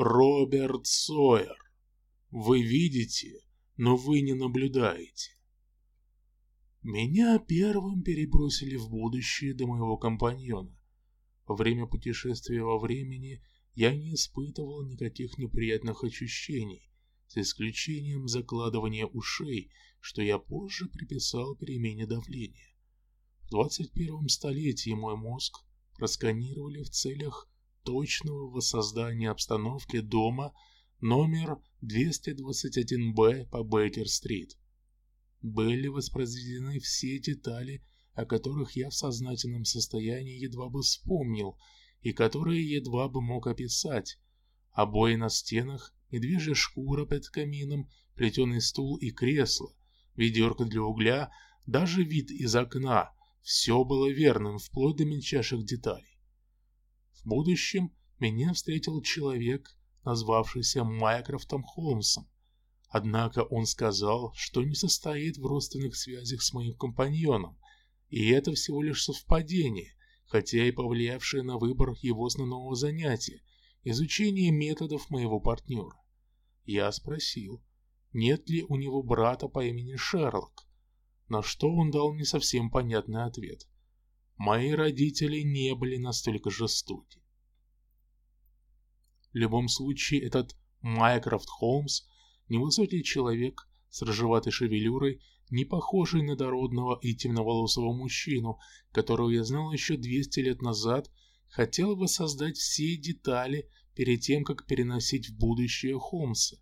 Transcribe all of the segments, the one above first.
Роберт Сойер. Вы видите, но вы не наблюдаете. Меня первым перебросили в будущее до моего компаньона. Во время путешествия во времени я не испытывал никаких неприятных ощущений, за исключением закладывания ушей, что я позже приписал перемене давления. В 21 столетии мой мозг просканировали в целях точного воссоздания обстановки дома номер 221-Б по Бейкер-стрит. Были воспроизведены все детали, о которых я в сознательном состоянии едва бы вспомнил и которые едва бы мог описать. Обои на стенах, медвежья шкура под камином, плетеный стул и кресло, ведерко для угля, даже вид из окна – все было верным вплоть до мельчайших деталей. В будущем меня встретил человек, назвавшийся Майкрофтом Холмсом. Однако он сказал, что не состоит в родственных связях с моим компаньоном, и это всего лишь совпадение, хотя и повлиявшее на выбор его основного занятия – изучение методов моего партнера. Я спросил, нет ли у него брата по имени Шерлок, на что он дал мне совсем понятный ответ. Мои родители не были настолько жестоки. В любом случае, этот Майкрофт Холмс – невысокий человек с рыжеватой шевелюрой, не похожий на дородного и темноволосого мужчину, которого я знал еще 200 лет назад, хотел бы создать все детали перед тем, как переносить в будущее Холмса.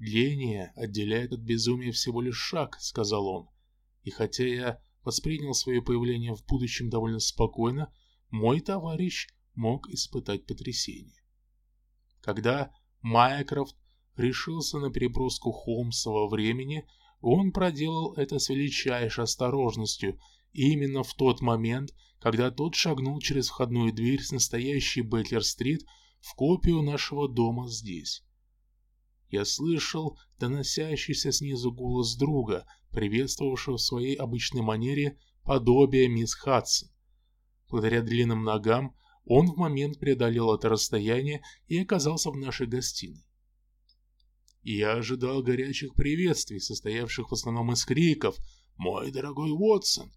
«Гения отделяет от безумия всего лишь шаг», — сказал он. И хотя я воспринял свое появление в будущем довольно спокойно, мой товарищ мог испытать потрясение. Когда Майкрофт решился на переброску Холмса во времени, он проделал это с величайшей осторожностью, именно в тот момент, когда тот шагнул через входную дверь с настоящей Бетлер-стрит в копию нашего дома здесь. Я слышал доносящийся снизу голос друга, приветствовавшего в своей обычной манере подобие мисс Хадсон. Благодаря длинным ногам он в момент преодолел это расстояние и оказался в нашей гостиной. Я ожидал горячих приветствий, состоявших в основном из криков «Мой дорогой Уотсон!»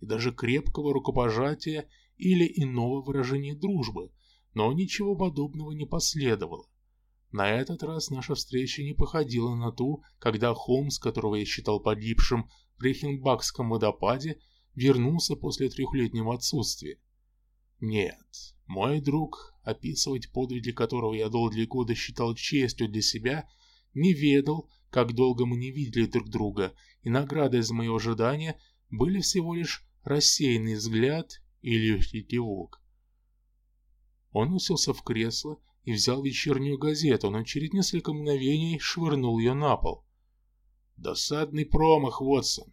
и даже крепкого рукопожатия или иного выражения дружбы, но ничего подобного не последовало. На этот раз наша встреча не походила на ту, когда Холмс, которого я считал погибшим в Рейхенбахском водопаде, вернулся после трехлетнего отсутствия. Нет, мой друг, описывать подвиги которого я долгие годы считал честью для себя – не ведал, как долго мы не видели друг друга, и наградой за мое ожидание были всего лишь рассеянный взгляд и легкий кивок. Он уселся в кресло и взял вечернюю газету, но через несколько мгновений швырнул ее на пол. «Досадный промах, Вотсон.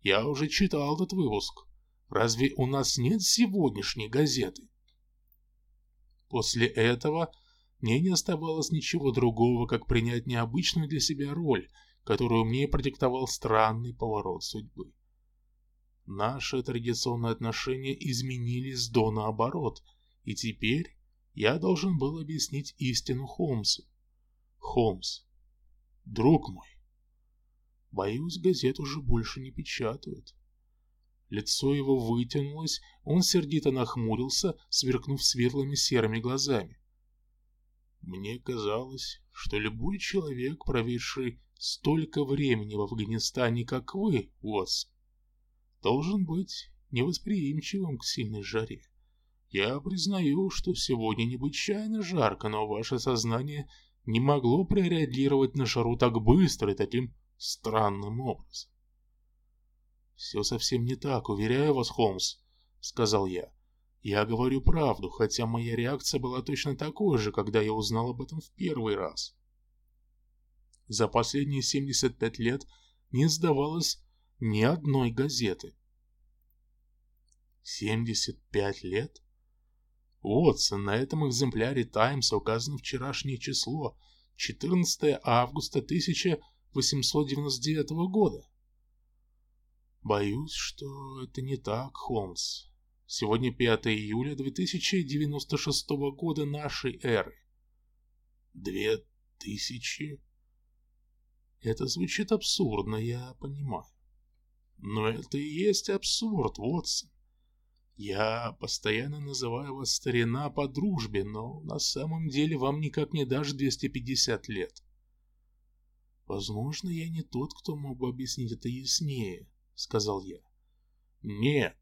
Я уже читал этот выпуск. Разве у нас нет сегодняшней газеты?» После этого мне не оставалось ничего другого, как принять необычную для себя роль, которую мне продиктовал странный поворот судьбы. Наши традиционные отношения изменились до наоборот, и теперь я должен был объяснить истину Холмсу. Холмс, друг мой, боюсь, газет уже больше не печатают. Лицо его вытянулось, он сердито нахмурился, сверкнув светлыми серыми глазами. Мне казалось, что любой человек, проведший столько времени в Афганистане, как вы, Уотс, должен быть невосприимчивым к сильной жаре. Я признаю, что сегодня необычайно жарко, но ваше сознание не могло прореагировать на жару так быстро и таким странным образом. «Все совсем не так, уверяю вас, Холмс», — сказал я. Я говорю правду, хотя моя реакция была точно такой же, когда я узнал об этом в первый раз. За последние 75 лет не сдавалось ни одной газеты. 75 лет? Уотсон, на этом экземпляре «Таймса» указано вчерашнее число, 14 августа 1899 года. Боюсь, что это не так, Холмс. Сегодня 5 июля 2096 года нашей эры. Две тысячи? Это звучит абсурдно, я понимаю. Но это и есть абсурд, Вотсон. Я постоянно называю вас старина по дружбе, но на самом деле вам никак не дашь 250 лет. Возможно, я не тот, кто мог бы объяснить это яснее, сказал я. Нет,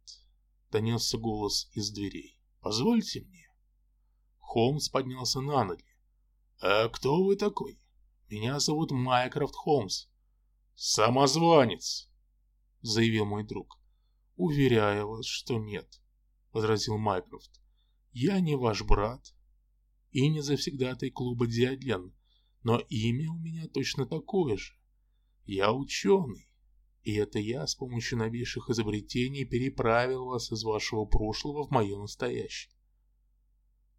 донесся голос из дверей. Позвольте мне. Холмс поднялся на ноги. А кто вы такой? Меня зовут Майкрофт Холмс. Самозванец, заявил мой друг. Уверяю вас, что нет, возразил Майкрофт. Я не ваш брат и не завсегдатый клуба Диоген, но имя у меня точно такое же. Я ученый, и это я с помощью новейших изобретений переправил вас из вашего прошлого в мое настоящее.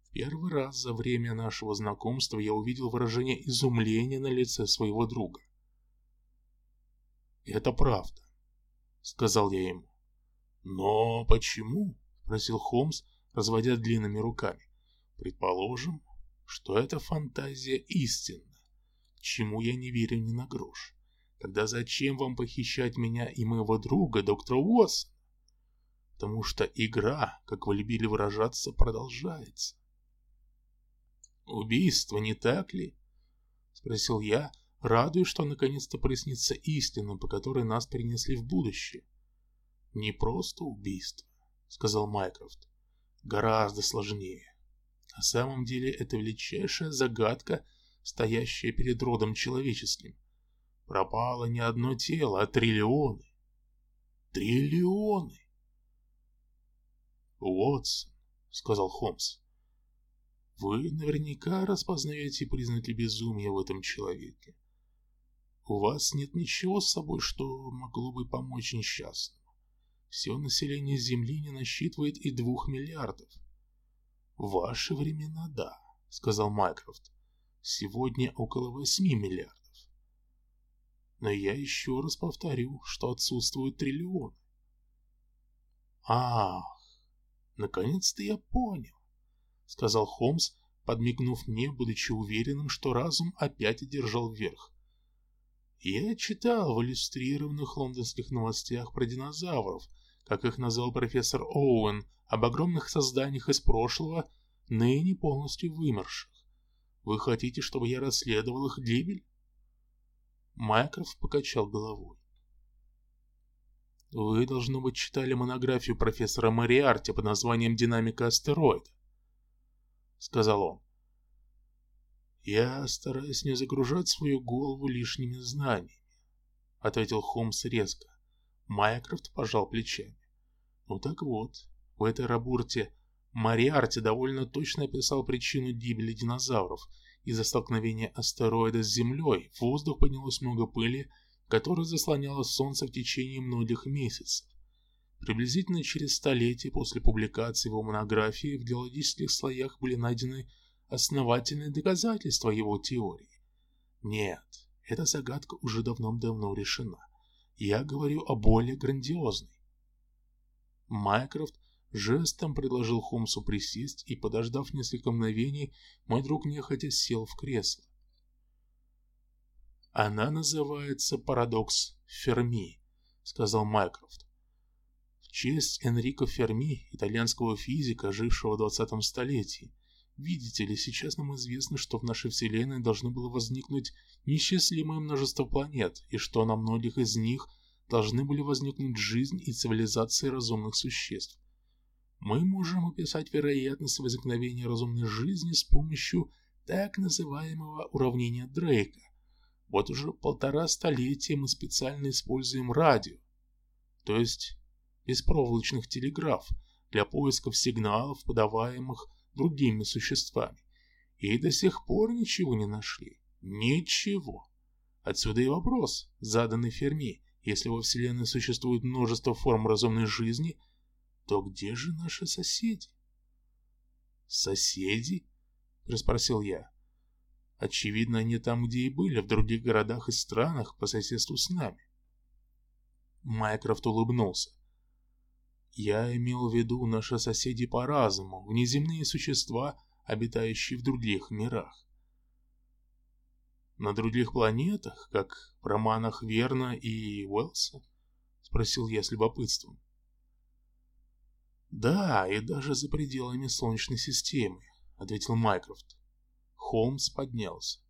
В первый раз за время нашего знакомства я увидел выражение изумления на лице своего друга. «Это правда», — сказал я ему. «Но почему?» — спросил Холмс, разводя длинными руками. «Предположим, что эта фантазия истинна чему я не верю ни на грош. Тогда зачем вам похищать меня и моего друга, доктора Уотсона? Потому что игра, как вы любили выражаться, продолжается. Убийство, не так ли? Спросил я, радуясь, что наконец-то прояснится истина, по которой нас перенесли в будущее. Не просто убийство, сказал Майкрофт. Гораздо сложнее. На самом деле это величайшая загадка – стоящее перед родом человеческим. Пропало не одно тело, а триллионы. Триллионы! «Уотсон», — сказал Холмс, — «вы наверняка распознаете признаки безумия в этом человеке. У вас нет ничего с собой, что могло бы помочь несчастному. Все население Земли не насчитывает и двух миллиардов. В ваши времена, да, — сказал Майкрофт. Сегодня около 8 миллиардов. Но я еще раз повторю, что отсутствует триллион. Ах, наконец-то я понял, сказал Холмс, подмигнув мне, будучи уверенным, что разум опять одержал верх. Я читал в иллюстрированных лондонских новостях про динозавров, как их назвал профессор Оуэн, об огромных созданиях из прошлого, ныне полностью вымерших. Вы хотите, чтобы я расследовал их гибель? Майкрофт покачал головой. Вы, должно быть, читали монографию профессора Мариарти под названием «Динамика астероида», — сказал он. «Я стараюсь не загружать свою голову лишними знаниями», — ответил Холмс резко. Майкрофт пожал плечами. «Ну так вот, в этой работе Мариарти довольно точно описал причину гибели динозавров. Из-за столкновения астероида с Землей в воздух поднялось много пыли, которая заслоняла Солнце в течение многих месяцев. Приблизительно через столетие после публикации его монографии в геологических слоях были найдены основательные доказательства его теории. Нет, эта загадка уже давным-давно решена. Я говорю о более грандиозной. Майкрофт Жестом предложил Холмсу присесть, и, подождав несколько мгновений, мой друг нехотя сел в кресло. «Она называется «Парадокс Ферми», — сказал Майкрофт. В честь Энрико Ферми, итальянского физика, жившего в 20 столетии. Видите ли, сейчас нам известно, что в нашей Вселенной должно было возникнуть несчастливое множество планет, и что на многих из них должны были возникнуть жизнь и цивилизации разумных существ мы можем описать вероятность возникновения разумной жизни с помощью так называемого уравнения Дрейка. Вот уже полтора столетия мы специально используем радио, то есть беспроволочных телеграф, для поисков сигналов, подаваемых другими существами. И до сих пор ничего не нашли. Ничего. Отсюда и вопрос, заданный Ферми. Если во Вселенной существует множество форм разумной жизни – то где же наши соседи? Соседи? Проспросил я. Очевидно, они там, где и были, в других городах и странах по соседству с нами. Майкрофт улыбнулся. Я имел в виду наши соседи по разуму, внеземные существа, обитающие в других мирах. На других планетах, как в романах Верна и Уэллса? Спросил я с любопытством. Да, и даже за пределами Солнечной системы, ответил Майкрофт. Холмс поднялся.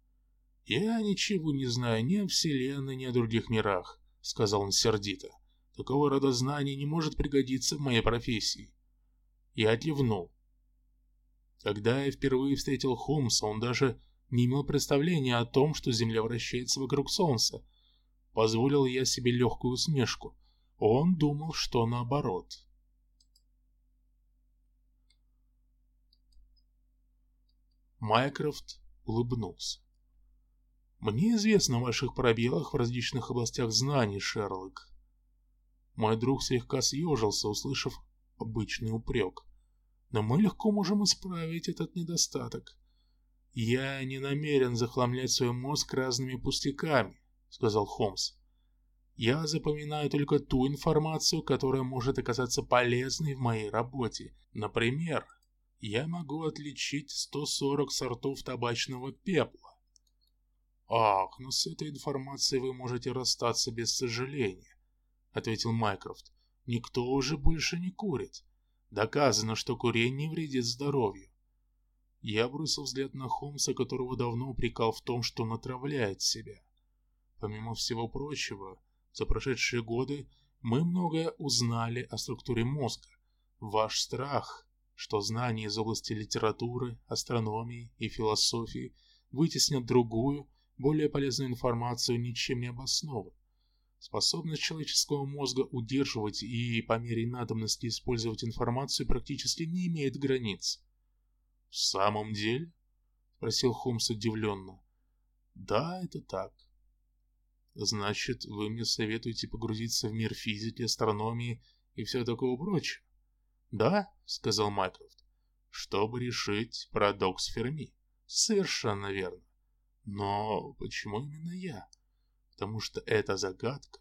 «Я ничего не знаю ни о Вселенной, ни о других мирах», — сказал он сердито. «Такого рода знание не может пригодиться в моей профессии». Я кивнул. Когда я впервые встретил Холмса, он даже не имел представления о том, что Земля вращается вокруг Солнца. Позволил я себе легкую усмешку. Он думал, что наоборот. Майкрофт улыбнулся. «Мне известно о ваших пробелах в различных областях знаний, Шерлок». Мой друг слегка съежился, услышав обычный упрек. «Но мы легко можем исправить этот недостаток. «Я не намерен захламлять свой мозг разными пустяками», — сказал Холмс. «Я запоминаю только ту информацию, которая может оказаться полезной в моей работе. Например, я могу отличить 140 сортов табачного пепла. «Ах, но с этой информацией вы можете расстаться без сожаления», — ответил Майкрофт. «Никто уже больше не курит. Доказано, что курение вредит здоровью. Я бросил взгляд на Холмса, которого давно упрекал в том, что натравляет себя. Помимо всего прочего, за прошедшие годы мы многое узнали о структуре мозга. Ваш страх, что знания из области литературы, астрономии и философии вытеснят другую, более полезную информацию, ничем не обоснован. Способность человеческого мозга удерживать и по мере надобности использовать информацию практически не имеет границ. «В самом деле?» — спросил Холмс удивленно. «Да, это так». «Значит, вы мне советуете погрузиться в мир физики, астрономии и все такого прочего?» «Да», — сказал Майкрофт, — «чтобы решить парадокс Ферми». «Совершенно верно. Но почему именно я? Потому что это загадка.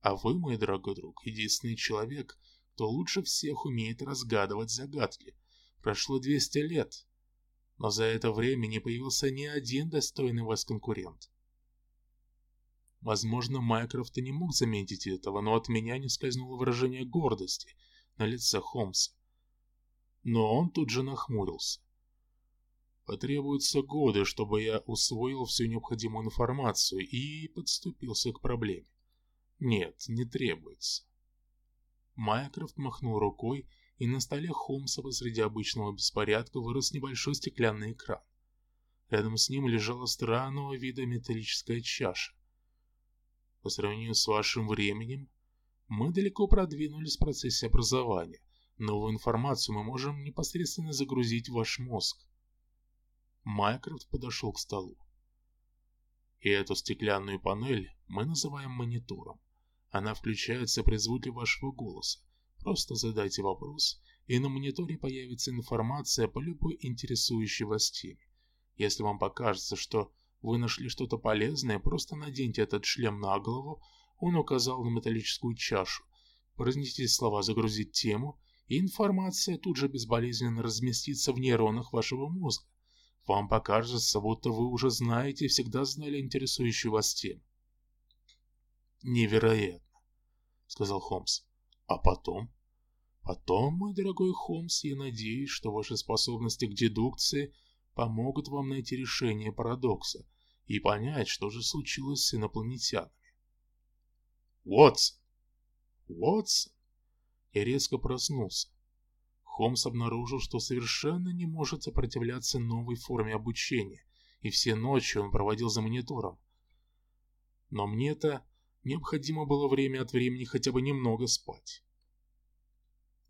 А вы, мой дорогой друг, единственный человек, кто лучше всех умеет разгадывать загадки, Прошло 200 лет, но за это время не появился ни один достойный вас конкурент. Возможно, Майкрофт и не мог заметить этого, но от меня не скользнуло выражение гордости на лице Холмса. Но он тут же нахмурился. Потребуются годы, чтобы я усвоил всю необходимую информацию и подступился к проблеме. Нет, не требуется. Майкрофт махнул рукой и на столе Холмса посреди обычного беспорядка вырос небольшой стеклянный экран. Рядом с ним лежала странного вида металлическая чаша. По сравнению с вашим временем, мы далеко продвинулись в процессе образования. Новую информацию мы можем непосредственно загрузить в ваш мозг. Майкрофт подошел к столу. И эту стеклянную панель мы называем монитором. Она включается при звуке вашего голоса. Просто задайте вопрос, и на мониторе появится информация по любой интересующей вас теме. Если вам покажется, что вы нашли что-то полезное, просто наденьте этот шлем на голову, он указал на металлическую чашу. Произнесите слова «загрузить тему», и информация тут же безболезненно разместится в нейронах вашего мозга. Вам покажется, будто вы уже знаете и всегда знали интересующую вас тему. «Невероятно», — сказал Холмс. «А потом?» Потом, мой дорогой Холмс, я надеюсь, что ваши способности к дедукции помогут вам найти решение парадокса и понять, что же случилось с инопланетянами. Уотсон! Уотсон! Я резко проснулся. Холмс обнаружил, что совершенно не может сопротивляться новой форме обучения, и все ночи он проводил за монитором. Но мне-то необходимо было время от времени хотя бы немного спать.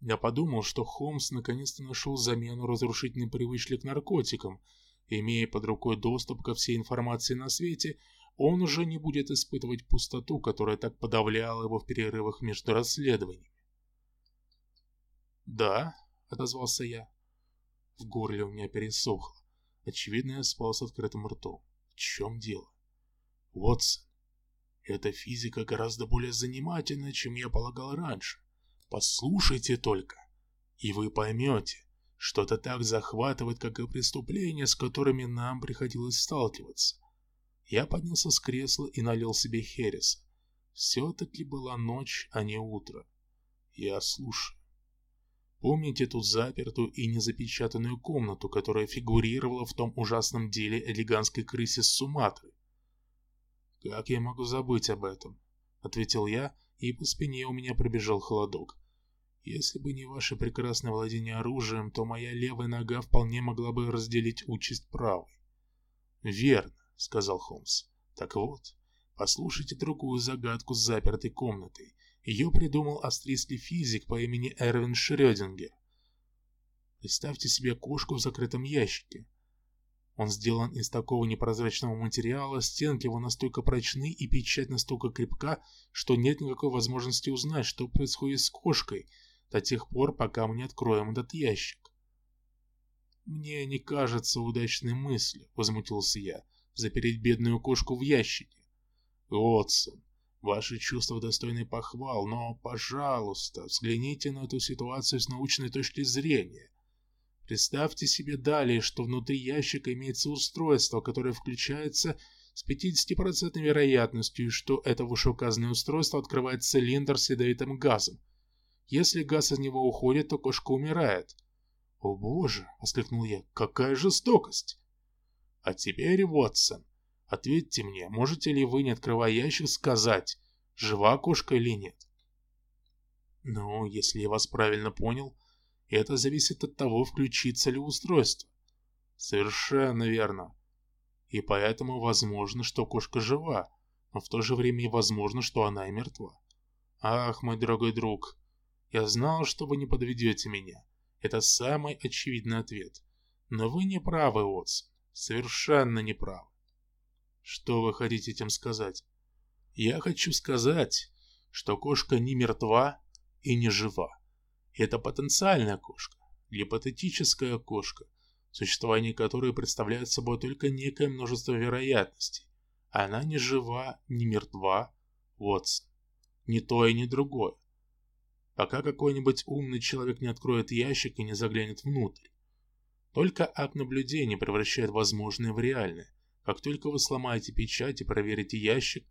Я подумал, что Холмс наконец-то нашел замену разрушительной привычки к наркотикам. Имея под рукой доступ ко всей информации на свете, он уже не будет испытывать пустоту, которая так подавляла его в перерывах между расследованиями. «Да», — отозвался я. В горле у меня пересохло. Очевидно, я спал с открытым ртом. В чем дело? Вотсон, эта физика гораздо более занимательная, чем я полагал раньше. Послушайте только, и вы поймете, что это так захватывает, как и преступления, с которыми нам приходилось сталкиваться. Я поднялся с кресла и налил себе хереса. Все-таки была ночь, а не утро. Я слушаю. Помните ту запертую и незапечатанную комнату, которая фигурировала в том ужасном деле элегантской крысе с Суматры? «Как я могу забыть об этом?» — ответил я, и по спине у меня пробежал холодок. «Если бы не ваше прекрасное владение оружием, то моя левая нога вполне могла бы разделить участь правой». «Верно», — сказал Холмс. «Так вот, послушайте другую загадку с запертой комнатой. Ее придумал австрийский физик по имени Эрвин Шрёдингер. Представьте себе кошку в закрытом ящике. Он сделан из такого непрозрачного материала, стенки его настолько прочны и печать настолько крепка, что нет никакой возможности узнать, что происходит с кошкой, до тех пор, пока мы не откроем этот ящик. «Мне не кажется удачной мыслью», — возмутился я, — «запереть бедную кошку в ящике». «Уотсон, ваши чувства достойны похвал, но, пожалуйста, взгляните на эту ситуацию с научной точки зрения. Представьте себе далее, что внутри ящика имеется устройство, которое включается с 50% вероятностью, что это вышеуказанное устройство открывает цилиндр с ядовитым газом. Если газ из него уходит, то кошка умирает. «О боже!» — воскликнул я. «Какая жестокость!» «А теперь, Вотсон, ответьте мне, можете ли вы, не открывая ящик, сказать, жива кошка или нет?» «Ну, если я вас правильно понял, это зависит от того, включится ли устройство». «Совершенно верно. И поэтому возможно, что кошка жива, но в то же время и возможно, что она и мертва. Ах, мой дорогой друг, я знал, что вы не подведете меня». Это самый очевидный ответ. Но вы не правы, Отсон. Совершенно не правы. Что вы хотите этим сказать? Я хочу сказать, что кошка не мертва и не жива. Это потенциальная кошка, гипотетическая кошка, существование которой представляет собой только некое множество вероятностей. Она не жива, не мертва, Вотсон. Ни то и ни другое пока какой-нибудь умный человек не откроет ящик и не заглянет внутрь. Только акт наблюдения превращает возможное в реальное. Как только вы сломаете печать и проверите ящик,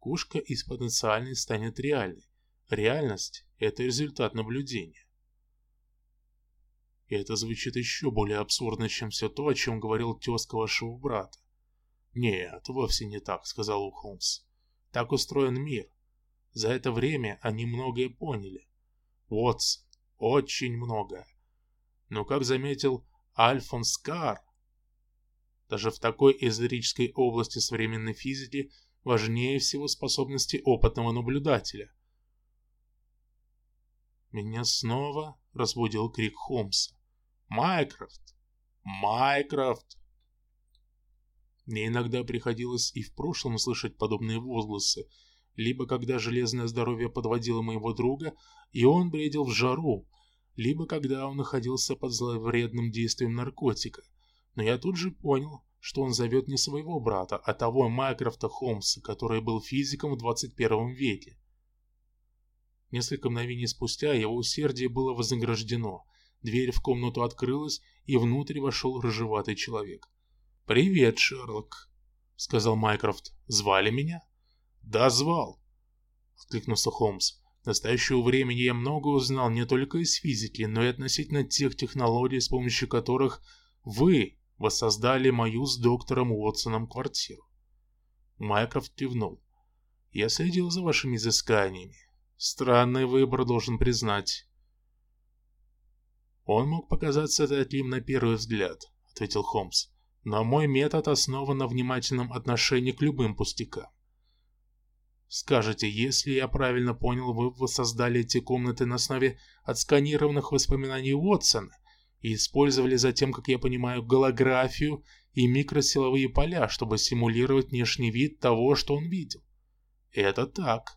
кушка из потенциальной станет реальной. Реальность – это результат наблюдения. И это звучит еще более абсурдно, чем все то, о чем говорил тезка вашего брата. «Нет, вовсе не так», — сказал Холмс. «Так устроен мир. За это время они многое поняли. Уотсон, очень много. Но, как заметил Альфонс Карр, даже в такой эзотерической области современной физики важнее всего способности опытного наблюдателя. Меня снова разбудил крик Холмса. «Майкрофт! Майкрофт!» Мне иногда приходилось и в прошлом слышать подобные возгласы, либо когда железное здоровье подводило моего друга, и он бредил в жару, либо когда он находился под зловредным действием наркотика. Но я тут же понял, что он зовет не своего брата, а того Майкрофта Холмса, который был физиком в 21 веке. Несколько мгновений спустя его усердие было вознаграждено. Дверь в комнату открылась, и внутрь вошел рыжеватый человек. «Привет, Шерлок», — сказал Майкрофт. «Звали меня?» «Да, звал», — откликнулся Холмс. В настоящего времени я много узнал не только из физики, но и относительно тех технологий, с помощью которых вы воссоздали мою с доктором Уотсоном квартиру. Майкрофт кивнул. Я следил за вашими изысканиями. Странный выбор, должен признать. Он мог показаться таким на первый взгляд, ответил Холмс. Но мой метод основан на внимательном отношении к любым пустякам. Скажите, если я правильно понял, вы воссоздали эти комнаты на основе отсканированных воспоминаний Уотсона и использовали затем, как я понимаю, голографию и микросиловые поля, чтобы симулировать внешний вид того, что он видел. Это так.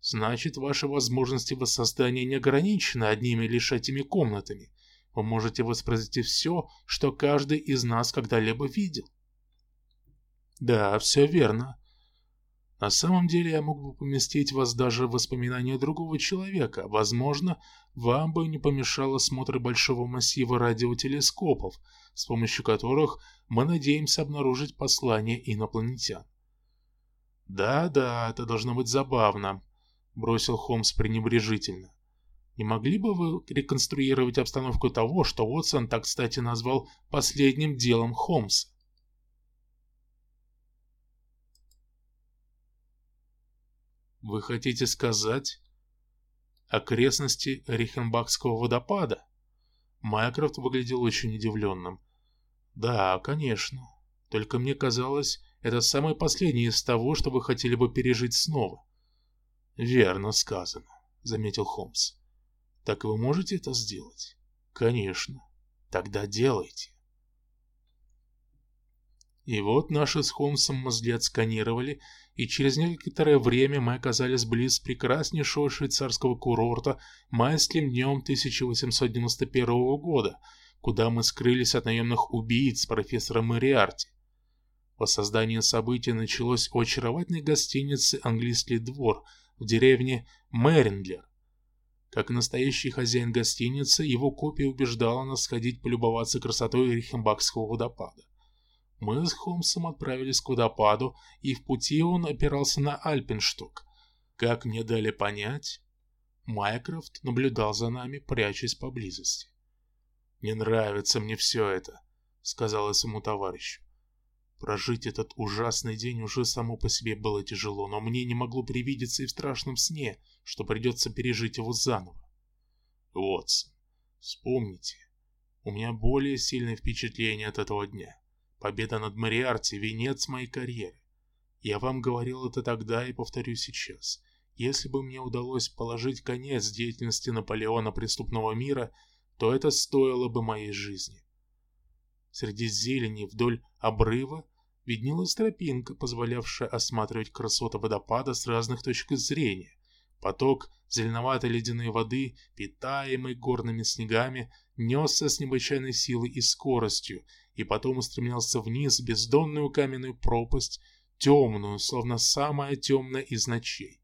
Значит, ваши возможности воссоздания не ограничены одними лишь этими комнатами. Вы можете воспроизвести все, что каждый из нас когда-либо видел. Да, все верно. На самом деле я мог бы поместить вас даже в воспоминания другого человека. Возможно, вам бы не помешало осмотр большого массива радиотелескопов, с помощью которых мы надеемся обнаружить послание инопланетян. «Да-да, это должно быть забавно», — бросил Холмс пренебрежительно. «Не могли бы вы реконструировать обстановку того, что Уотсон так кстати назвал последним делом Холмса?» «Вы хотите сказать...» «Окрестности Рихенбахского водопада?» Майкрофт выглядел очень удивленным. «Да, конечно. Только мне казалось, это самое последнее из того, что вы хотели бы пережить снова. Верно сказано, заметил Холмс. Так вы можете это сделать? Конечно. Тогда делайте. И вот наши с Холмсом мозги отсканировали, и через некоторое время мы оказались близ прекраснейшего швейцарского курорта майским днем 1891 года, куда мы скрылись от наемных убийц профессора Мариарти. Воссоздание событий началось у очаровательной гостиницы «Английский двор» в деревне Мэриндлер. Как настоящий хозяин гостиницы, его копия убеждала нас сходить полюбоваться красотой Рихенбахского водопада. Мы с Холмсом отправились к водопаду, и в пути он опирался на Альпеншток. Как мне дали понять, Майкрофт наблюдал за нами, прячась поблизости. «Не нравится мне все это», — сказал своему товарищу. Прожить этот ужасный день уже само по себе было тяжело, но мне не могло привидеться и в страшном сне, что придется пережить его заново. Уотсон, вспомните, у меня более сильное впечатление от этого дня. Победа над Мариарти – венец моей карьеры. Я вам говорил это тогда и повторю сейчас. Если бы мне удалось положить конец деятельности Наполеона преступного мира, то это стоило бы моей жизни. Среди зелени вдоль обрыва виднелась тропинка, позволявшая осматривать красоты водопада с разных точек зрения. Поток зеленоватой ледяной воды, питаемый горными снегами, несся с необычайной силой и скоростью, и потом устремлялся вниз в бездонную каменную пропасть, темную, словно самая темная из ночей.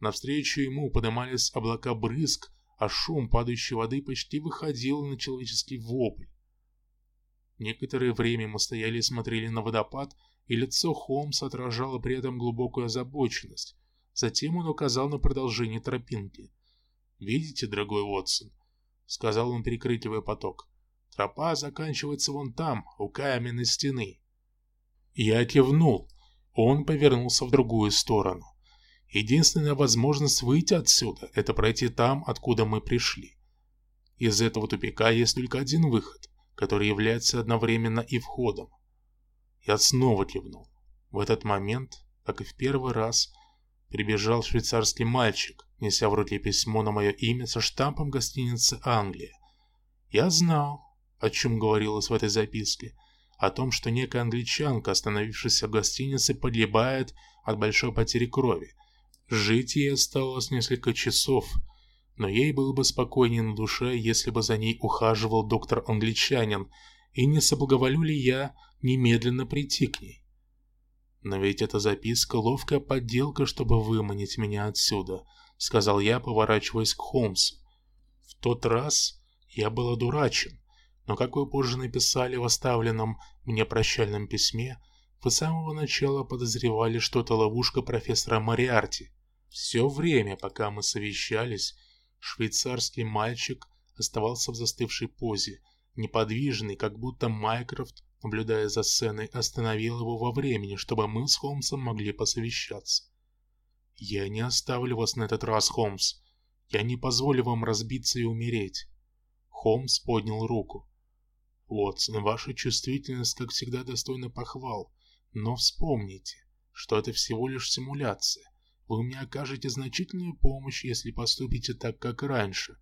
Навстречу ему поднимались облака брызг, а шум падающей воды почти выходил на человеческий вопль. Некоторое время мы стояли и смотрели на водопад, и лицо Холмса отражало при этом глубокую озабоченность. Затем он указал на продолжение тропинки. «Видите, дорогой Уотсон?» — сказал он, перекрикивая поток. «Тропа заканчивается вон там, у каменной стены». Я кивнул. Он повернулся в другую сторону. Единственная возможность выйти отсюда – это пройти там, откуда мы пришли. Из этого тупика есть только один выход который является одновременно и входом. Я снова кивнул. В этот момент, как и в первый раз, прибежал швейцарский мальчик, неся в руке письмо на мое имя со штампом гостиницы «Англия». Я знал, о чем говорилось в этой записке, о том, что некая англичанка, остановившаяся в гостинице, погибает от большой потери крови. Жить ей осталось несколько часов – но ей было бы спокойнее на душе, если бы за ней ухаживал доктор-англичанин, и не соблаговолю ли я немедленно прийти к ней. Но ведь эта записка — ловкая подделка, чтобы выманить меня отсюда, — сказал я, поворачиваясь к Холмсу. В тот раз я был одурачен, но, как вы позже написали в оставленном мне прощальном письме, вы с самого начала подозревали, что это ловушка профессора Мариарти. Все время, пока мы совещались, Швейцарский мальчик оставался в застывшей позе, неподвижный, как будто Майкрофт, наблюдая за сценой, остановил его во времени, чтобы мы с Холмсом могли посовещаться. «Я не оставлю вас на этот раз, Холмс. Я не позволю вам разбиться и умереть». Холмс поднял руку. «Уотсон, ваша чувствительность, как всегда, достойна похвал, но вспомните, что это всего лишь симуляция. Вы мне окажете значительную помощь, если поступите так, как раньше.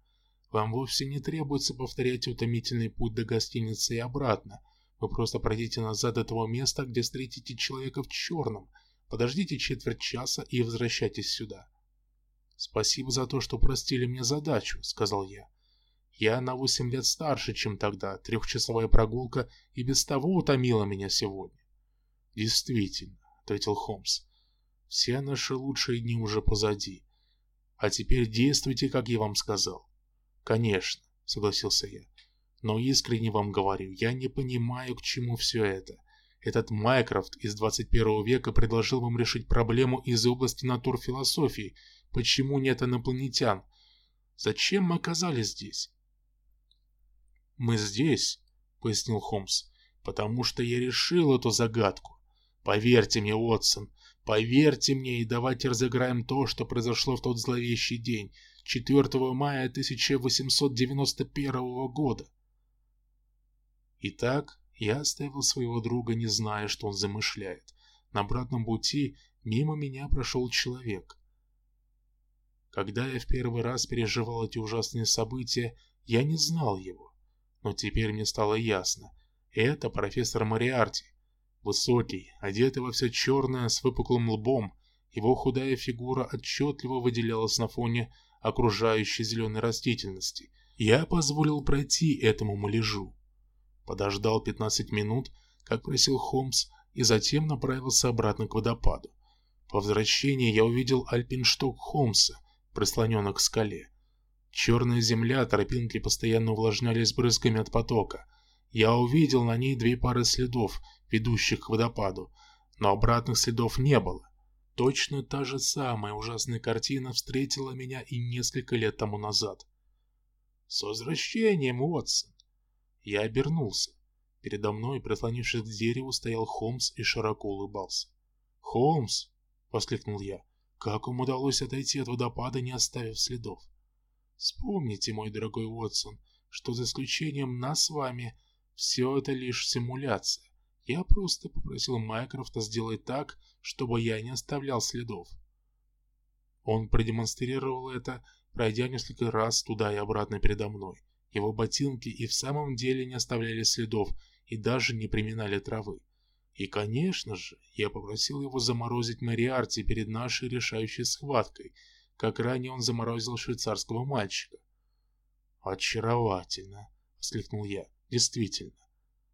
Вам вовсе не требуется повторять утомительный путь до гостиницы и обратно. Вы просто пройдите назад до того места, где встретите человека в черном. Подождите четверть часа и возвращайтесь сюда. «Спасибо за то, что простили мне задачу», — сказал я. «Я на восемь лет старше, чем тогда. Трехчасовая прогулка и без того утомила меня сегодня». «Действительно», — ответил Холмс. Все наши лучшие дни уже позади. А теперь действуйте, как я вам сказал. Конечно, согласился я. Но искренне вам говорю, я не понимаю, к чему все это. Этот Майкрофт из 21 века предложил вам решить проблему из области натурфилософии. Почему нет инопланетян? Зачем мы оказались здесь? Мы здесь, пояснил Холмс, потому что я решил эту загадку. Поверьте мне, Уотсон, поверьте мне и давайте разыграем то, что произошло в тот зловещий день, 4 мая 1891 года. Итак, я оставил своего друга, не зная, что он замышляет. На обратном пути мимо меня прошел человек. Когда я в первый раз переживал эти ужасные события, я не знал его. Но теперь мне стало ясно. Это профессор Мариарти. Высокий, одетый во все черное, с выпуклым лбом, его худая фигура отчетливо выделялась на фоне окружающей зеленой растительности. Я позволил пройти этому малежу подождал 15 минут, как просил Холмс, и затем направился обратно к водопаду. По возвращении я увидел альпиншток Холмса, прислоненный к скале. Черная земля, тропинки постоянно увлажнялись брызгами от потока. Я увидел на ней две пары следов, ведущих к водопаду, но обратных следов не было. Точно та же самая ужасная картина встретила меня и несколько лет тому назад. «С возвращением, Уотсон!» Я обернулся. Передо мной, прислонившись к дереву, стоял Холмс и широко улыбался. «Холмс!» — воскликнул я. «Как вам удалось отойти от водопада, не оставив следов?» «Вспомните, мой дорогой Уотсон, что за исключением нас с вами, все это лишь симуляция. Я просто попросил Майкрофта сделать так, чтобы я не оставлял следов». Он продемонстрировал это, пройдя несколько раз туда и обратно передо мной. Его ботинки и в самом деле не оставляли следов и даже не приминали травы. И, конечно же, я попросил его заморозить Мариарти перед нашей решающей схваткой, как ранее он заморозил швейцарского мальчика. «Очаровательно!» — воскликнул я. «Действительно.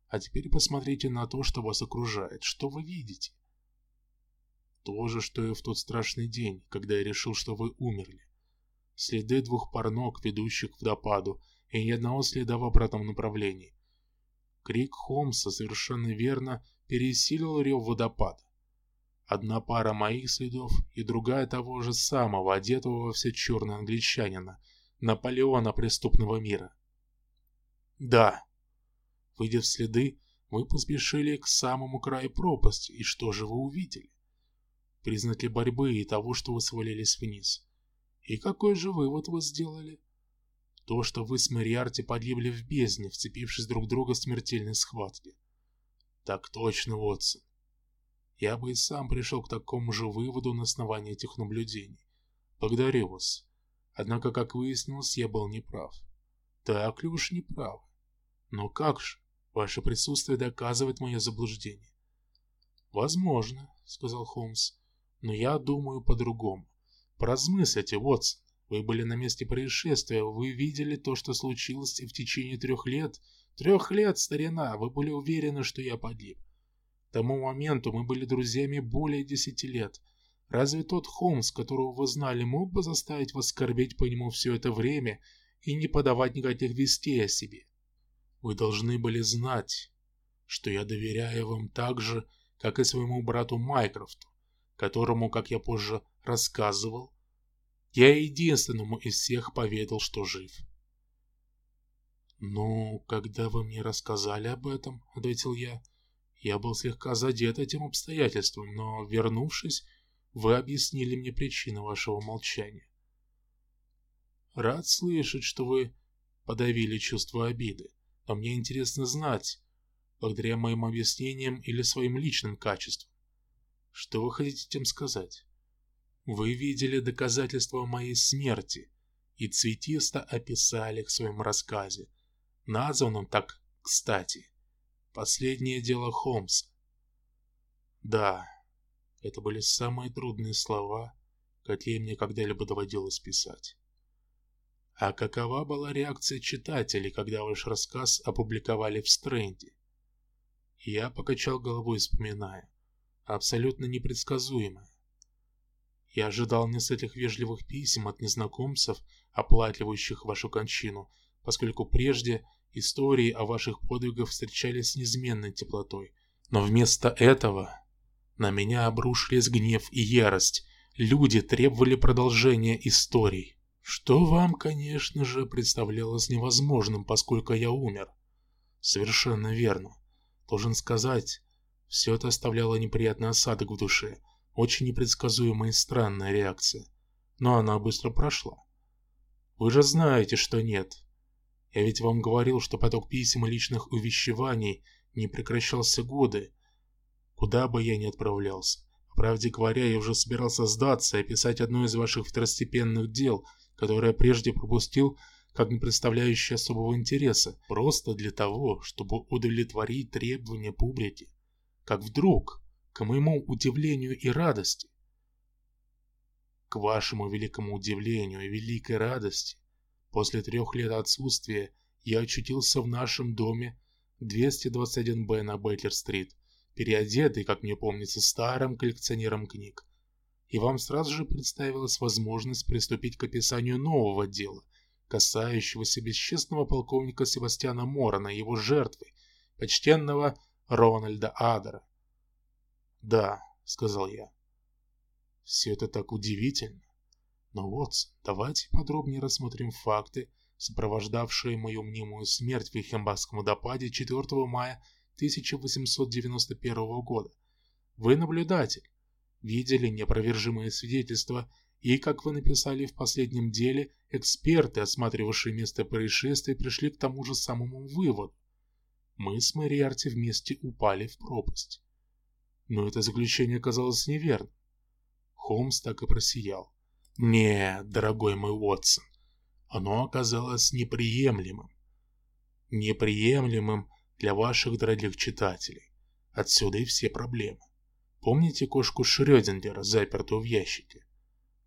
А теперь посмотрите на то, что вас окружает. Что вы видите?» «То же, что и в тот страшный день, когда я решил, что вы умерли. Следы двух пар ног, ведущих к водопаду, и ни одного следа в обратном направлении. Крик Холмса совершенно верно пересилил рев водопада. Одна пара моих следов и другая того же самого, одетого во все черное англичанина, Наполеона преступного мира. Да, выйдя следы, вы поспешили к самому краю пропасти, и что же вы увидели? Признаки борьбы и того, что вы свалились вниз. И какой же вывод вы сделали? То, что вы с Мариарти погибли в бездне, вцепившись друг друга в смертельной схватке. Так точно, Уотсон. Я бы и сам пришел к такому же выводу на основании этих наблюдений. Благодарю вас. Однако, как выяснилось, я был неправ. Так ли уж неправ? Но как же? Ваше присутствие доказывает мое заблуждение. Возможно, сказал Холмс, но я думаю по-другому. Поразмыслите, Уотсон. Вы были на месте происшествия, вы видели то, что случилось в течение трех лет. Трех лет, старина, вы были уверены, что я погиб. Тому моменту мы были друзьями более десяти лет. Разве тот Холмс, которого вы знали, мог бы заставить вас скорбеть по нему все это время и не подавать никаких вестей о себе? Вы должны были знать, что я доверяю вам так же, как и своему брату Майкрофту, которому, как я позже рассказывал, я единственному из всех поведал, что жив. «Ну, когда вы мне рассказали об этом, — ответил я, — я был слегка задет этим обстоятельством, но, вернувшись, вы объяснили мне причину вашего молчания. Рад слышать, что вы подавили чувство обиды, но мне интересно знать, благодаря моим объяснениям или своим личным качествам. Что вы хотите этим сказать? Вы видели доказательства моей смерти и цветисто описали их в своем рассказе, названном так кстати. Последнее дело Холмса. Да, это были самые трудные слова, какие мне когда-либо доводилось писать. А какова была реакция читателей, когда ваш рассказ опубликовали в Стрэнде? Я покачал головой, вспоминая. Абсолютно непредсказуемая. Я ожидал нескольких вежливых писем от незнакомцев, оплакивающих вашу кончину, поскольку прежде истории о ваших подвигах встречались с неизменной теплотой. Но вместо этого на меня обрушились гнев и ярость. Люди требовали продолжения историй. Что вам, конечно же, представлялось невозможным, поскольку я умер. Совершенно верно. Должен сказать, все это оставляло неприятный осадок в душе. Очень непредсказуемая и странная реакция. Но она быстро прошла. Вы же знаете, что нет. Я ведь вам говорил, что поток писем и личных увещеваний не прекращался годы. Куда бы я ни отправлялся. По правде говоря, я уже собирался сдаться и описать одно из ваших второстепенных дел, которое прежде пропустил как не представляющее особого интереса, просто для того, чтобы удовлетворить требования публики. Как вдруг к моему удивлению и радости. К вашему великому удивлению и великой радости, после трех лет отсутствия я очутился в нашем доме 221-Б на Бейтлер-стрит, переодетый, как мне помнится, старым коллекционером книг. И вам сразу же представилась возможность приступить к описанию нового дела, касающегося бесчестного полковника Себастьяна Морона и его жертвы, почтенного Рональда Адера. «Да», — сказал я. «Все это так удивительно. Но вот, давайте подробнее рассмотрим факты, сопровождавшие мою мнимую смерть в Вихенбахском водопаде 4 мая 1891 года. Вы наблюдатель, видели неопровержимые свидетельства и, как вы написали в последнем деле, эксперты, осматривавшие место происшествия, пришли к тому же самому выводу. Мы с Мэриарти вместе упали в пропасть. Но это заключение оказалось неверным. Холмс так и просиял. «Нет, дорогой мой Уотсон, оно оказалось неприемлемым. Неприемлемым для ваших дорогих читателей. Отсюда и все проблемы. Помните кошку Шрёдингера, запертую в ящике?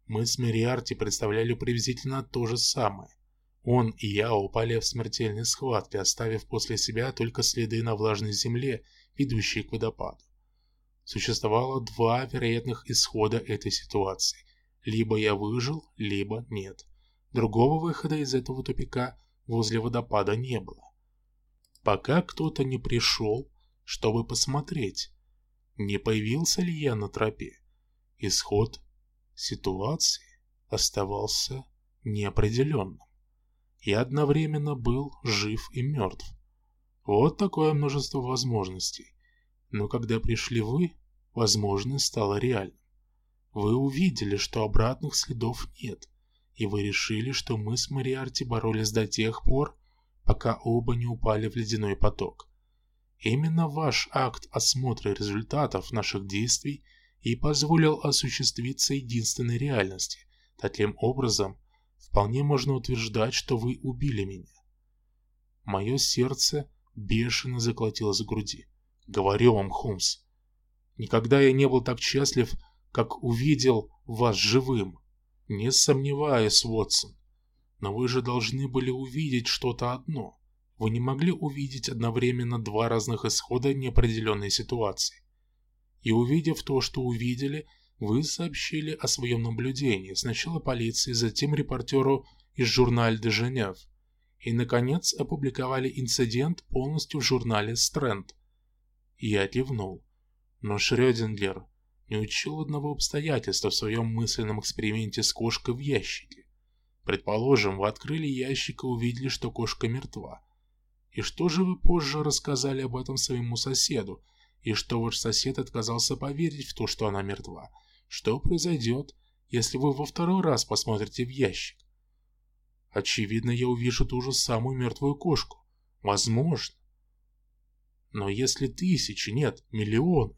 Мы с Мериарти представляли приблизительно то же самое. Он и я упали в смертельной схватке, оставив после себя только следы на влажной земле, ведущие к водопаду. Существовало два вероятных исхода этой ситуации. Либо я выжил, либо нет. Другого выхода из этого тупика возле водопада не было. Пока кто-то не пришел, чтобы посмотреть, не появился ли я на тропе. Исход ситуации оставался неопределенным. Я одновременно был жив и мертв. Вот такое множество возможностей. Но когда пришли вы, возможность стала реальной. Вы увидели, что обратных следов нет, и вы решили, что мы с Мариарти боролись до тех пор, пока оба не упали в ледяной поток. Именно ваш акт осмотра результатов наших действий и позволил осуществиться единственной реальности. Таким образом, вполне можно утверждать, что вы убили меня. Мое сердце бешено заколотилось в груди. Говорю вам, Холмс, никогда я не был так счастлив, как увидел вас живым. Не сомневаюсь, Вотсон. Но вы же должны были увидеть что-то одно. Вы не могли увидеть одновременно два разных исхода неопределенной ситуации. И увидев то, что увидели, вы сообщили о своем наблюдении сначала полиции, затем репортеру из журнала де Женев. И, наконец, опубликовали инцидент полностью в журнале «Стрэнд». Я кивнул. Но Шрёдингер не учил одного обстоятельства в своем мысленном эксперименте с кошкой в ящике. Предположим, вы открыли ящик и увидели, что кошка мертва. И что же вы позже рассказали об этом своему соседу, и что ваш сосед отказался поверить в то, что она мертва? Что произойдет, если вы во второй раз посмотрите в ящик? Очевидно, я увижу ту же самую мертвую кошку. Возможно. Но если тысячи, нет, миллионы,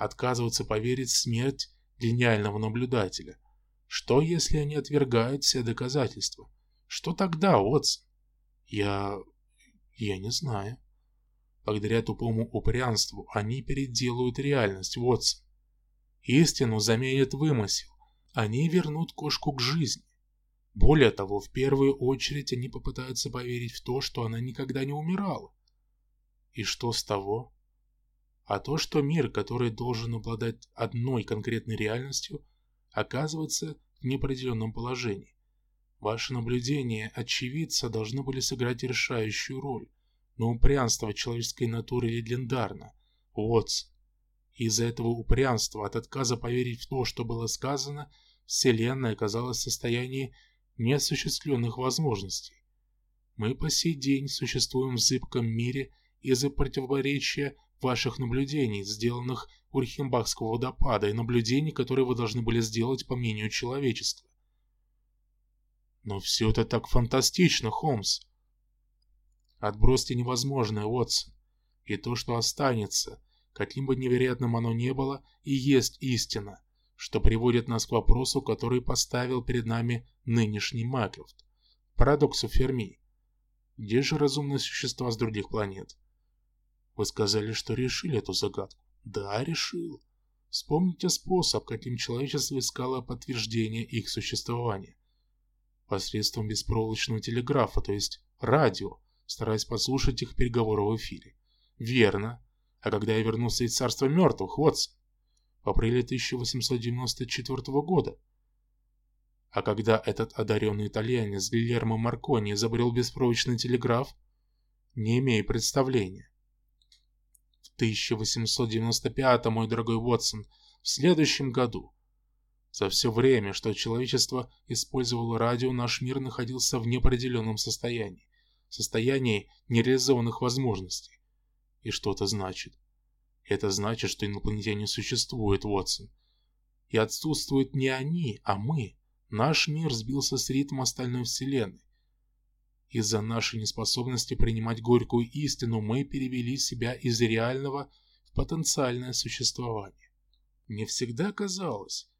отказываются поверить в смерть гениального наблюдателя, что если они отвергают все доказательства? Что тогда, Отсон? Я... я не знаю. Благодаря тупому упрямству они переделают реальность, Отсон. Истину заменят вымысел. Они вернут кошку к жизни. Более того, в первую очередь они попытаются поверить в то, что она никогда не умирала. И что с того? А то, что мир, который должен обладать одной конкретной реальностью, оказывается в неопределенном положении. Ваши наблюдения очевидца должны были сыграть решающую роль, но упрямство человеческой натуры легендарно. Уотсон. Из-за этого упрямства, от отказа поверить в то, что было сказано, Вселенная оказалась в состоянии неосуществленных возможностей. Мы по сей день существуем в зыбком мире из-за противоречия ваших наблюдений, сделанных у Рихенбахского водопада, и наблюдений, которые вы должны были сделать по мнению человечества. Но все это так фантастично, Холмс. Отбросьте невозможное, Уотсон. И то, что останется, каким бы невероятным оно не было, и есть истина, что приводит нас к вопросу, который поставил перед нами нынешний Макрофт. Парадоксу Ферми. Где же разумные существа с других планет? Вы сказали, что решили эту загадку. Да, решил. Вспомните способ, каким человечество искало подтверждение их существования. Посредством беспроволочного телеграфа, то есть радио, стараясь послушать их переговоры в эфире. Верно. А когда я вернулся из царства мертвых, Вотсон? В апреле 1894 года. А когда этот одаренный итальянец Гильермо Маркони изобрел беспроводный телеграф? Не имею представления. 1895, мой дорогой Уотсон, в следующем году. За все время, что человечество использовало радио, наш мир находился в неопределенном состоянии, состоянии нереализованных возможностей. И что это значит? Это значит, что инопланетяне существуют, Уотсон. И отсутствуют не они, а мы. Наш мир сбился с ритма остальной Вселенной. Из-за нашей неспособности принимать горькую истину мы перевели себя из реального в потенциальное существование. Мне всегда казалось,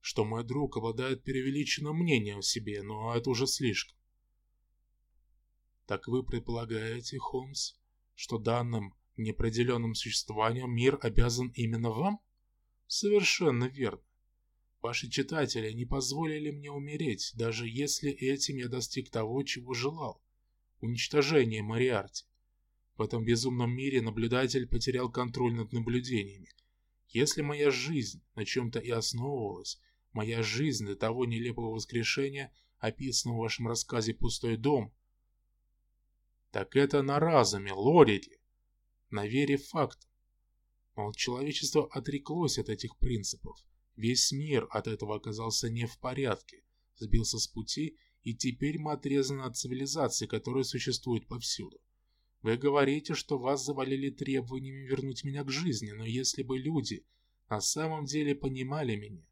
что мой друг обладает преувеличенным мнением о себе, но это уже слишком. Так вы предполагаете, Холмс, что данным неопределенным существованием мир обязан именно вам? Совершенно верно. Ваши читатели не позволили мне умереть, даже если этим я достиг того, чего желал. Уничтожение Мариарти. В этом безумном мире наблюдатель потерял контроль над наблюдениями. Если моя жизнь на чем-то и основывалась, моя жизнь до того нелепого воскрешения, описанного в вашем рассказе «Пустой дом», так это на разуме, Лориди, на вере фактам. Мол, человечество отреклось от этих принципов, Весь мир от этого оказался не в порядке, сбился с пути, и теперь мы отрезаны от цивилизации, которая существует повсюду. Вы говорите, что вас завалили требованиями вернуть меня к жизни, но если бы люди на самом деле понимали меня,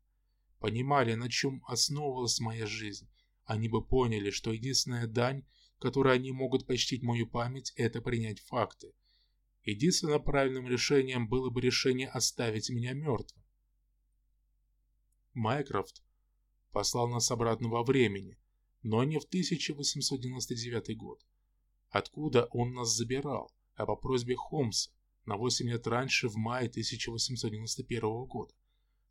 понимали, на чем основывалась моя жизнь, они бы поняли, что единственная дань, которой они могут почтить мою память, это принять факты. Единственным правильным решением было бы решение оставить меня мертвым. Майкрофт послал нас обратно во времени, но не в 1899 год. Откуда он нас забирал, а по просьбе Холмса, на 8 лет раньше, в мае 1891 года.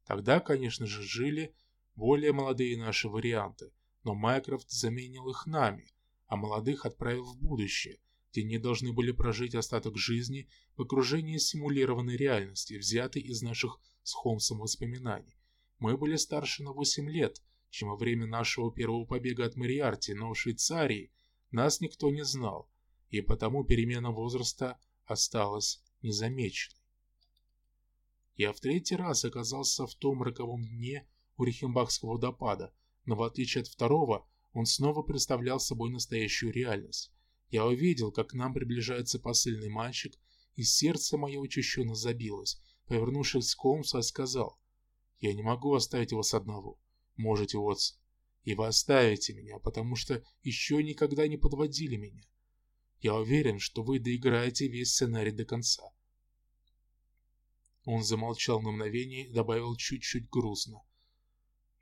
Тогда, конечно же, жили более молодые наши варианты, но Майкрофт заменил их нами, а молодых отправил в будущее, где они должны были прожить остаток жизни в окружении симулированной реальности, взятой из наших с Холмсом воспоминаний. Мы были старше на 8 лет, чем во время нашего первого побега от Мариарти, но в Швейцарии нас никто не знал, и потому перемена возраста осталась незамеченной. Я в третий раз оказался в том роковом дне у Рихенбахского водопада, но в отличие от второго, он снова представлял собой настоящую реальность. Я увидел, как к нам приближается посыльный мальчик, и сердце мое учащенно забилось. Повернувшись к Холмсу, я сказал, я не могу оставить вас одного. Можете, Уотсон. И вы оставите меня, потому что еще никогда не подводили меня. Я уверен, что вы доиграете весь сценарий до конца. Он замолчал на мгновение и добавил чуть-чуть грустно.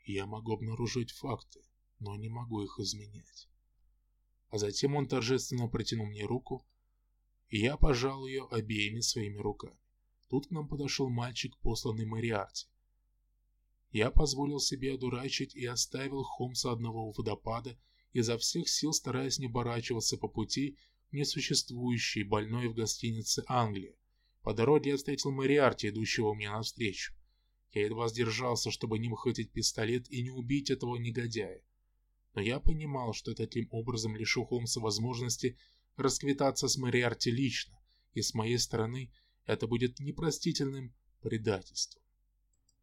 Я могу обнаружить факты, но не могу их изменять. А затем он торжественно протянул мне руку, и я пожал ее обеими своими руками. Тут к нам подошел мальчик, посланный Мариарти. Я позволил себе одурачить и оставил Холмса одного у водопада, изо всех сил стараясь не оборачиваться по пути к несуществующей больной в гостинице Англия. По дороге я встретил Мариарти, идущего мне навстречу. Я едва сдержался, чтобы не выхватить пистолет и не убить этого негодяя. Но я понимал, что таким образом лишу Холмса возможности расквитаться с Мариарти лично, и с моей стороны это будет непростительным предательством.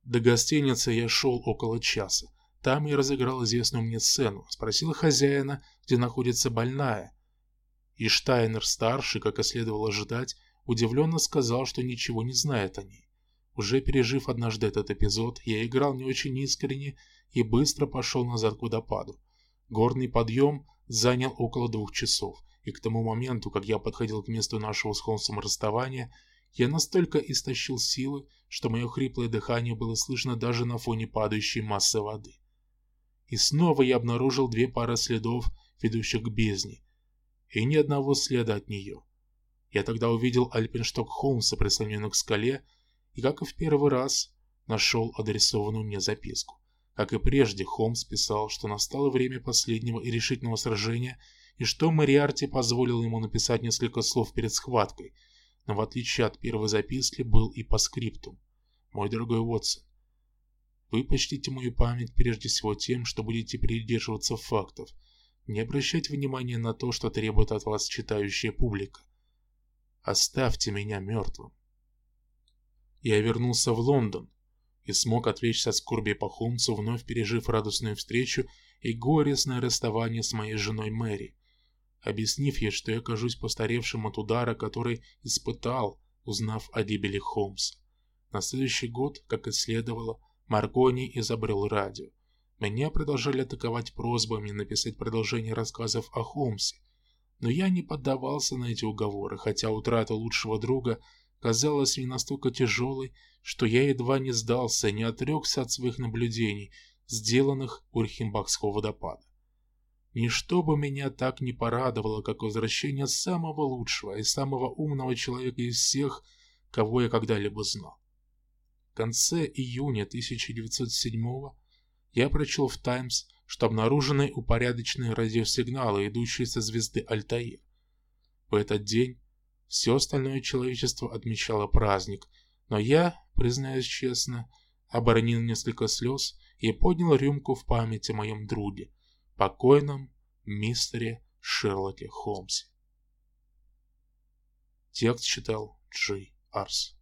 До гостиницы я шел около часа. Там я разыграл известную мне сцену, спросил хозяина, где находится больная. И Штайнер-старший, как и следовало ожидать, удивленно сказал, что ничего не знает о ней. Уже пережив однажды этот эпизод, я играл не очень искренне и быстро пошел назад к водопаду. Горный подъем занял около двух часов, и к тому моменту, как я подходил к месту нашего с Холмсом расставания, я настолько истощил силы, что мое хриплое дыхание было слышно даже на фоне падающей массы воды. И снова я обнаружил две пары следов, ведущих к бездне, и ни одного следа от нее. Я тогда увидел альпиншток Холмса, прислоненный к скале, и, как и в первый раз, нашел адресованную мне записку. Как и прежде, Холмс писал, что настало время последнего и решительного сражения, и что Мариарти позволил ему написать несколько слов перед схваткой, но в отличие от первой записки был и по скриптум. Мой дорогой Уотсон, вы почтите мою память прежде всего тем, что будете придерживаться фактов, не обращать внимания на то, что требует от вас читающая публика. Оставьте меня мертвым. Я вернулся в Лондон и смог отвлечься от скорби по Холмсу, вновь пережив радостную встречу и горестное расставание с моей женой Мэри, объяснив ей, что я кажусь постаревшим от удара, который испытал, узнав о гибели Холмса. На следующий год, как и следовало, Маркони изобрел радио. Меня продолжали атаковать просьбами написать продолжение рассказов о Холмсе, но я не поддавался на эти уговоры, хотя утрата лучшего друга казалась мне настолько тяжелой, что я едва не сдался, не отрекся от своих наблюдений, сделанных у Рхимбахского водопада. Ничто бы меня так не порадовало, как возвращение самого лучшего и самого умного человека из всех, кого я когда-либо знал. В конце июня 1907 я прочел в «Таймс», что обнаружены упорядоченные радиосигналы, идущие со звезды Альтаир. В этот день все остальное человечество отмечало праздник, но я, признаюсь честно, оборонил несколько слез и поднял рюмку в память о моем друге, покойном мистере Шерлоке Холмсе. Текст читал Джей Арс.